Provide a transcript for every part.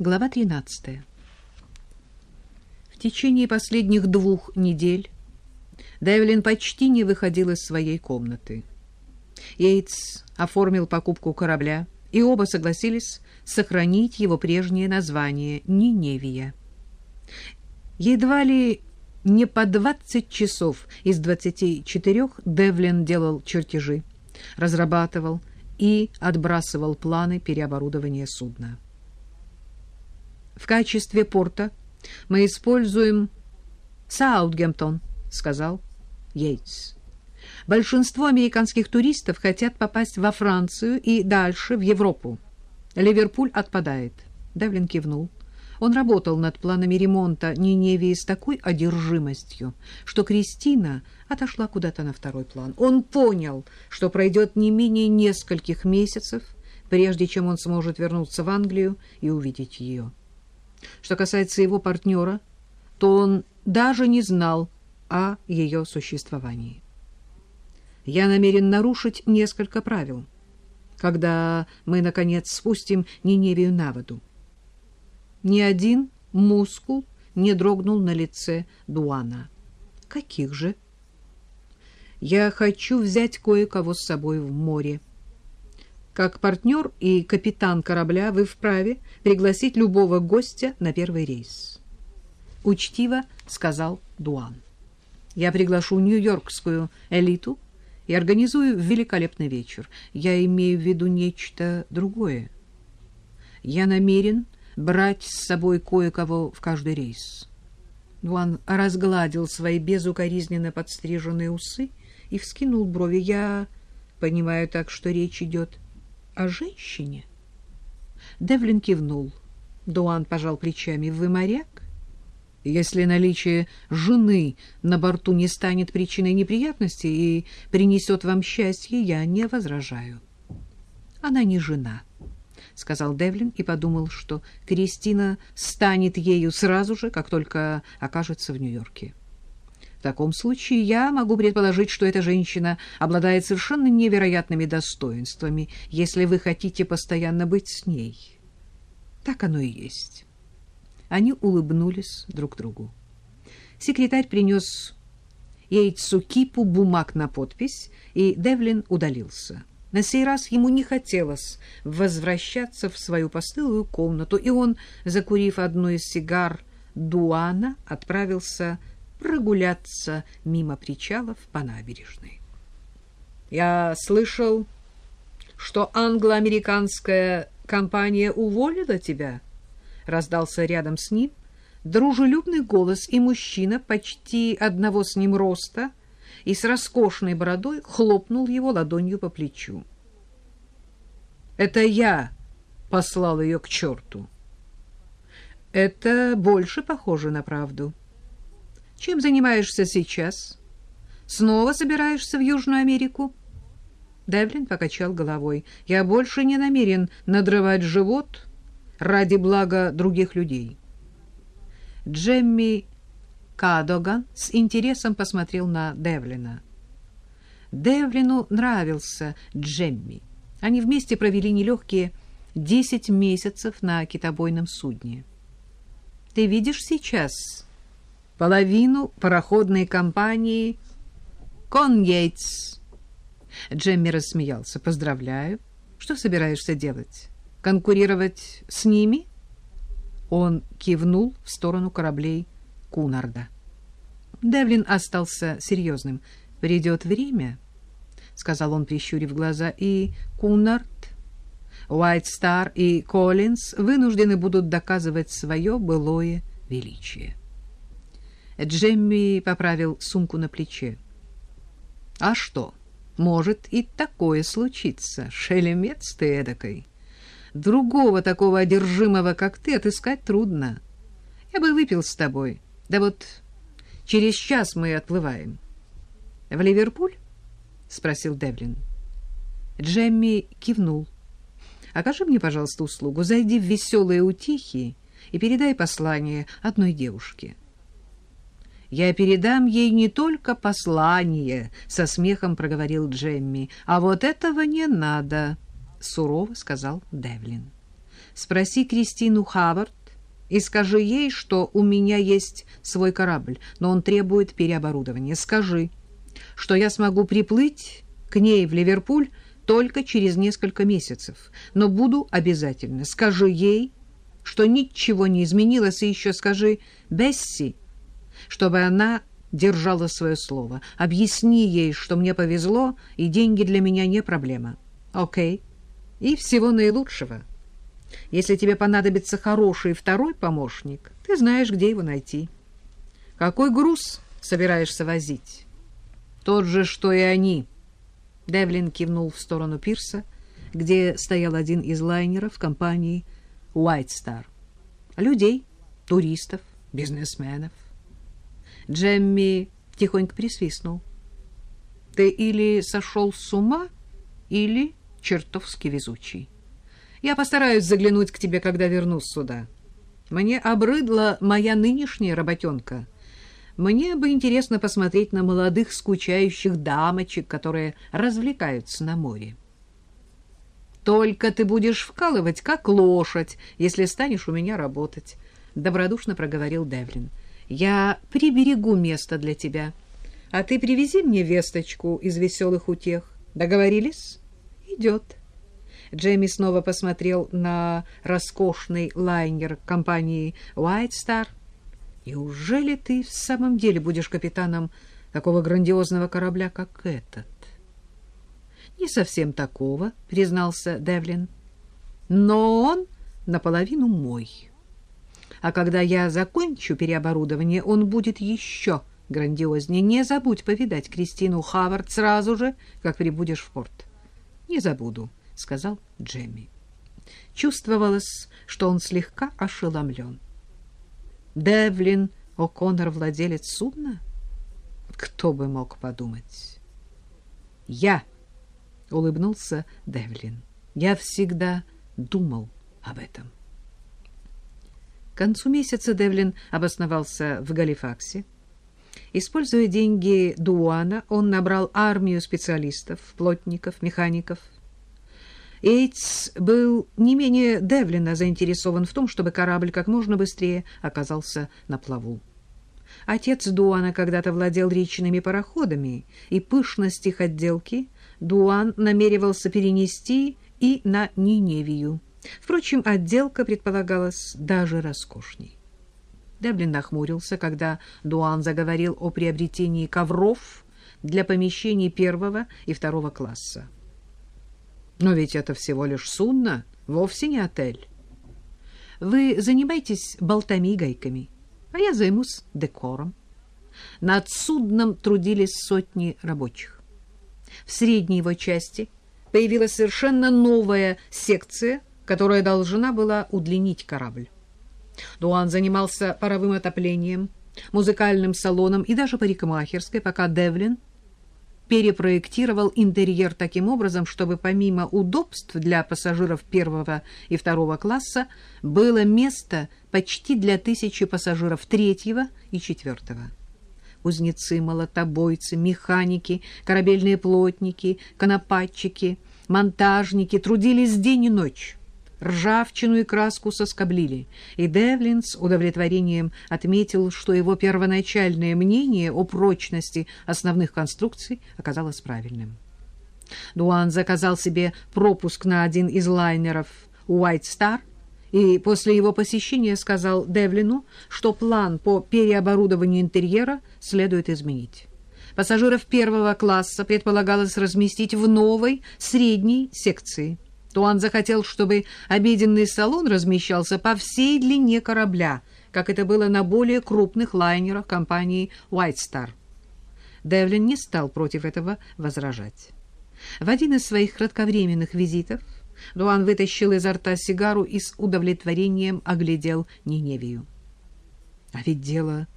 Глава 13. В течение последних двух недель Девлин почти не выходил из своей комнаты. Йейтс оформил покупку корабля, и оба согласились сохранить его прежнее название — Ниневия. Едва ли не по 20 часов из 24 Девлин делал чертежи, разрабатывал и отбрасывал планы переоборудования судна. В качестве порта мы используем Саутгемптон, сказал Йейтс. Большинство американских туристов хотят попасть во Францию и дальше в Европу. Ливерпуль отпадает. Девлин кивнул. Он работал над планами ремонта Ниневии с такой одержимостью, что Кристина отошла куда-то на второй план. Он понял, что пройдет не менее нескольких месяцев, прежде чем он сможет вернуться в Англию и увидеть ее. Что касается его партнера, то он даже не знал о ее существовании. Я намерен нарушить несколько правил, когда мы, наконец, спустим Ниневию на воду. Ни один мускул не дрогнул на лице Дуана. Каких же? Я хочу взять кое-кого с собой в море. Как партнер и капитан корабля вы вправе пригласить любого гостя на первый рейс. Учтиво сказал Дуан. Я приглашу нью-йоркскую элиту и организую великолепный вечер. Я имею в виду нечто другое. Я намерен брать с собой кое-кого в каждый рейс. Дуан разгладил свои безукоризненно подстриженные усы и вскинул брови. Я понимаю так, что речь идет о женщине. Девлин кивнул. Дуан пожал плечами. Вы моряк? Если наличие жены на борту не станет причиной неприятностей и принесет вам счастье, я не возражаю. Она не жена. — сказал Девлин и подумал, что Кристина станет ею сразу же, как только окажется в Нью-Йорке. В таком случае я могу предположить, что эта женщина обладает совершенно невероятными достоинствами, если вы хотите постоянно быть с ней. Так оно и есть. Они улыбнулись друг другу. Секретарь принес яйцу кипу бумаг на подпись, и Девлин удалился. На сей раз ему не хотелось возвращаться в свою постылую комнату, и он, закурив одну из сигар Дуана, отправился прогуляться мимо причалов по набережной. «Я слышал, что англо-американская компания уволила тебя?» — раздался рядом с ним дружелюбный голос, и мужчина почти одного с ним роста — и с роскошной бородой хлопнул его ладонью по плечу. «Это я послал ее к черту». «Это больше похоже на правду. Чем занимаешься сейчас? Снова собираешься в Южную Америку?» Девлин покачал головой. «Я больше не намерен надрывать живот ради блага других людей». Джемми Кадоган с интересом посмотрел на Девлина. Девлину нравился Джемми. Они вместе провели нелегкие десять месяцев на китобойном судне. Ты видишь сейчас половину пароходной компании «Конгейтс». Джемми рассмеялся. «Поздравляю. Что собираешься делать? Конкурировать с ними?» Он кивнул в сторону кораблей Кунарда. Девлин остался серьезным. «Придет время», — сказал он, прищурив глаза, — «и Кунард, Уайт Стар и Коллинз вынуждены будут доказывать свое былое величие». Джемми поправил сумку на плече. «А что, может и такое случиться, шелемец ты эдакой. Другого такого одержимого, как ты, отыскать трудно. Я бы выпил с тобой». Да вот через час мы отплываем. — В Ливерпуль? — спросил Девлин. Джемми кивнул. — Окажи мне, пожалуйста, услугу. Зайди в веселые утихи и передай послание одной девушке. — Я передам ей не только послание, — со смехом проговорил Джемми. — А вот этого не надо, — сурово сказал Девлин. — Спроси Кристину Хавард и скажи ей, что у меня есть свой корабль, но он требует переоборудования. Скажи, что я смогу приплыть к ней в Ливерпуль только через несколько месяцев, но буду обязательно. Скажи ей, что ничего не изменилось, и еще скажи Бесси, чтобы она держала свое слово. Объясни ей, что мне повезло, и деньги для меня не проблема. Окей? И всего наилучшего. Если тебе понадобится хороший второй помощник, ты знаешь, где его найти. Какой груз собираешься возить? Тот же, что и они. Девлин кивнул в сторону пирса, где стоял один из лайнеров компании White Star. Людей, туристов, бизнесменов. Джемми тихонько присвистнул. Ты или сошел с ума, или чертовски везучий. Я постараюсь заглянуть к тебе, когда вернусь сюда. Мне обрыдла моя нынешняя работенка. Мне бы интересно посмотреть на молодых скучающих дамочек, которые развлекаются на море. Только ты будешь вкалывать, как лошадь, если станешь у меня работать, — добродушно проговорил Девлин. Я приберегу место для тебя, а ты привези мне весточку из веселых утех. Договорились? Идет. Джейми снова посмотрел на роскошный лайнер компании White Star. Неужели ты в самом деле будешь капитаном такого грандиозного корабля, как этот? Не совсем такого, признался Девлин. Но он наполовину мой. А когда я закончу переоборудование, он будет еще грандиознее. Не забудь повидать Кристину Хавард сразу же, как прибудешь в порт. Не забуду, сказал Джемми. Чувствовалось, что он слегка ошеломлен. Девлин О'Коннор владелец судна? Кто бы мог подумать? Я — улыбнулся Девлин. «Я всегда думал об этом». Концу месяца Девлин обосновался в Галифаксе. Используя деньги Дуана, он набрал армию специалистов, плотников, механиков. Эйтс был не менее Девлина заинтересован в том, чтобы корабль как можно быстрее оказался на плаву. Отец Дуана когда-то владел речными пароходами, и пышность их отделки — Дуан намеревался перенести и на Ниневию. Впрочем, отделка предполагалась даже роскошней. Деблин нахмурился, когда Дуан заговорил о приобретении ковров для помещений первого и второго класса. Но ведь это всего лишь судно, вовсе не отель. Вы занимаетесь болтами и гайками, а я займусь декором. Над судном трудились сотни рабочих. В средней его части появилась совершенно новая секция, которая должна была удлинить корабль. Дуан занимался паровым отоплением, музыкальным салоном и даже парикмахерской, пока Девлин перепроектировал интерьер таким образом, чтобы помимо удобств для пассажиров первого и второго класса было место почти для тысячи пассажиров третьего и четвертого кузнецы, молотобойцы, механики, корабельные плотники, конопатчики, монтажники трудились день и ночь. Ржавчину и краску соскоблили, и Девлин с удовлетворением отметил, что его первоначальное мнение о прочности основных конструкций оказалось правильным. Дуан заказал себе пропуск на один из лайнеров «Уайт Стар», и после его посещения сказал Девлину, что план по переоборудованию интерьера следует изменить. Пассажиров первого класса предполагалось разместить в новой средней секции. Туан захотел, чтобы обеденный салон размещался по всей длине корабля, как это было на более крупных лайнерах компании White Star. Девлин не стал против этого возражать. В один из своих кратковременных визитов Дуан вытащил изо рта сигару и с удовлетворением оглядел Ниневию. — А ведь дело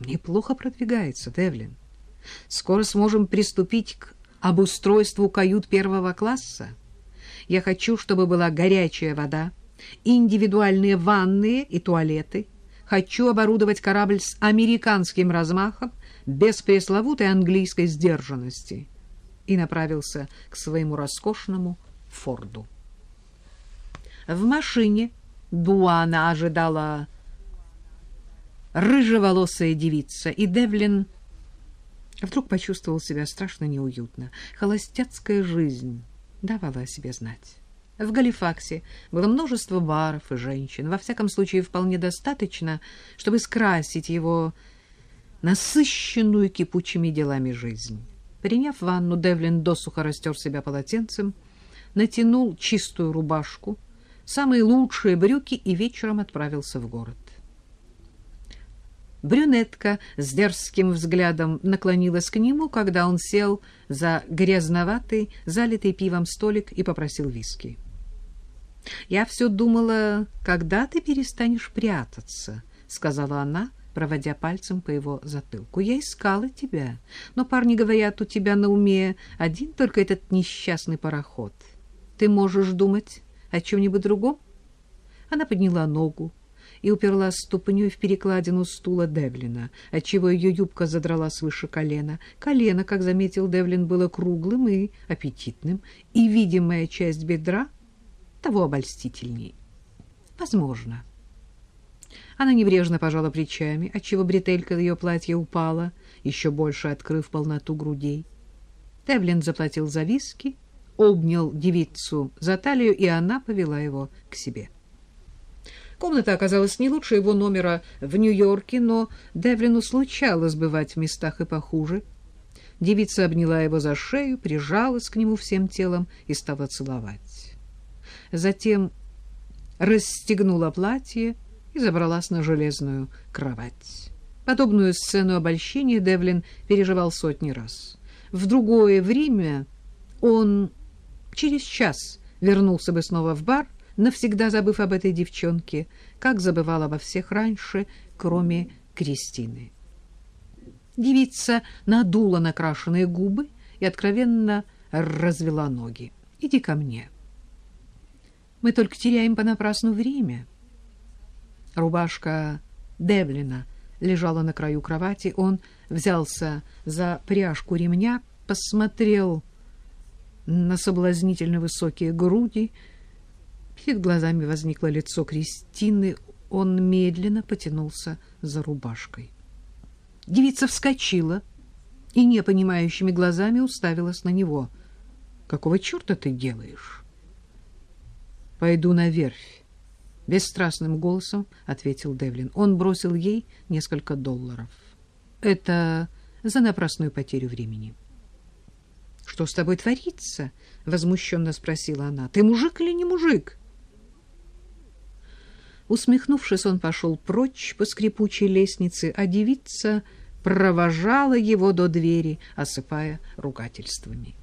неплохо продвигается, Девлин. Скоро сможем приступить к обустройству кают первого класса. Я хочу, чтобы была горячая вода, индивидуальные ванные и туалеты. Хочу оборудовать корабль с американским размахом, без пресловутой английской сдержанности. И направился к своему роскошному Форду. В машине Дуана ожидала рыжеволосая девица, и Девлин вдруг почувствовал себя страшно неуютно. Холостяцкая жизнь давала о себе знать. В Галифаксе было множество баров и женщин. Во всяком случае, вполне достаточно, чтобы скрасить его насыщенную кипучими делами жизнь. Приняв ванну, Девлин досуха растер себя полотенцем, натянул чистую рубашку, самые лучшие брюки и вечером отправился в город. Брюнетка с дерзким взглядом наклонилась к нему, когда он сел за грязноватый, залитый пивом столик и попросил виски. «Я все думала, когда ты перестанешь прятаться», — сказала она, проводя пальцем по его затылку. «Я искала тебя, но парни говорят, у тебя на уме один только этот несчастный пароход. Ты можешь думать о чем-нибудь другом?» Она подняла ногу, и уперлась ступней в перекладину стула Девлина, отчего ее юбка задралась выше колена. Колено, как заметил Девлин, было круглым и аппетитным, и видимая часть бедра того обольстительней. Возможно. Она небрежно пожала плечами, отчего бретелька ее платья упала, еще больше открыв полноту грудей. Девлин заплатил за виски, обнял девицу за талию, и она повела его к себе. — Комната оказалась не лучше его номера в Нью-Йорке, но Девлину случалось бывать в местах и похуже. Девица обняла его за шею, прижалась к нему всем телом и стала целовать. Затем расстегнула платье и забралась на железную кровать. Подобную сцену обольщения Девлин переживал сотни раз. В другое время он через час вернулся бы снова в бар — навсегда забыв об этой девчонке, как забывала обо всех раньше, кроме Кристины. Девица надула накрашенные губы и откровенно развела ноги. «Иди ко мне. Мы только теряем понапрасну время». Рубашка Девлина лежала на краю кровати. Он взялся за пряжку ремня, посмотрел на соблазнительно высокие груди, Перед глазами возникло лицо Кристины. Он медленно потянулся за рубашкой. Девица вскочила и непонимающими глазами уставилась на него. «Какого черта ты делаешь?» «Пойду на верфь», — бесстрастным голосом ответил Девлин. Он бросил ей несколько долларов. «Это за напрасную потерю времени». «Что с тобой творится?» — возмущенно спросила она. «Ты мужик или не мужик?» Усмехнувшись, он пошел прочь по скрипучей лестнице, а девица провожала его до двери, осыпая ругательствами.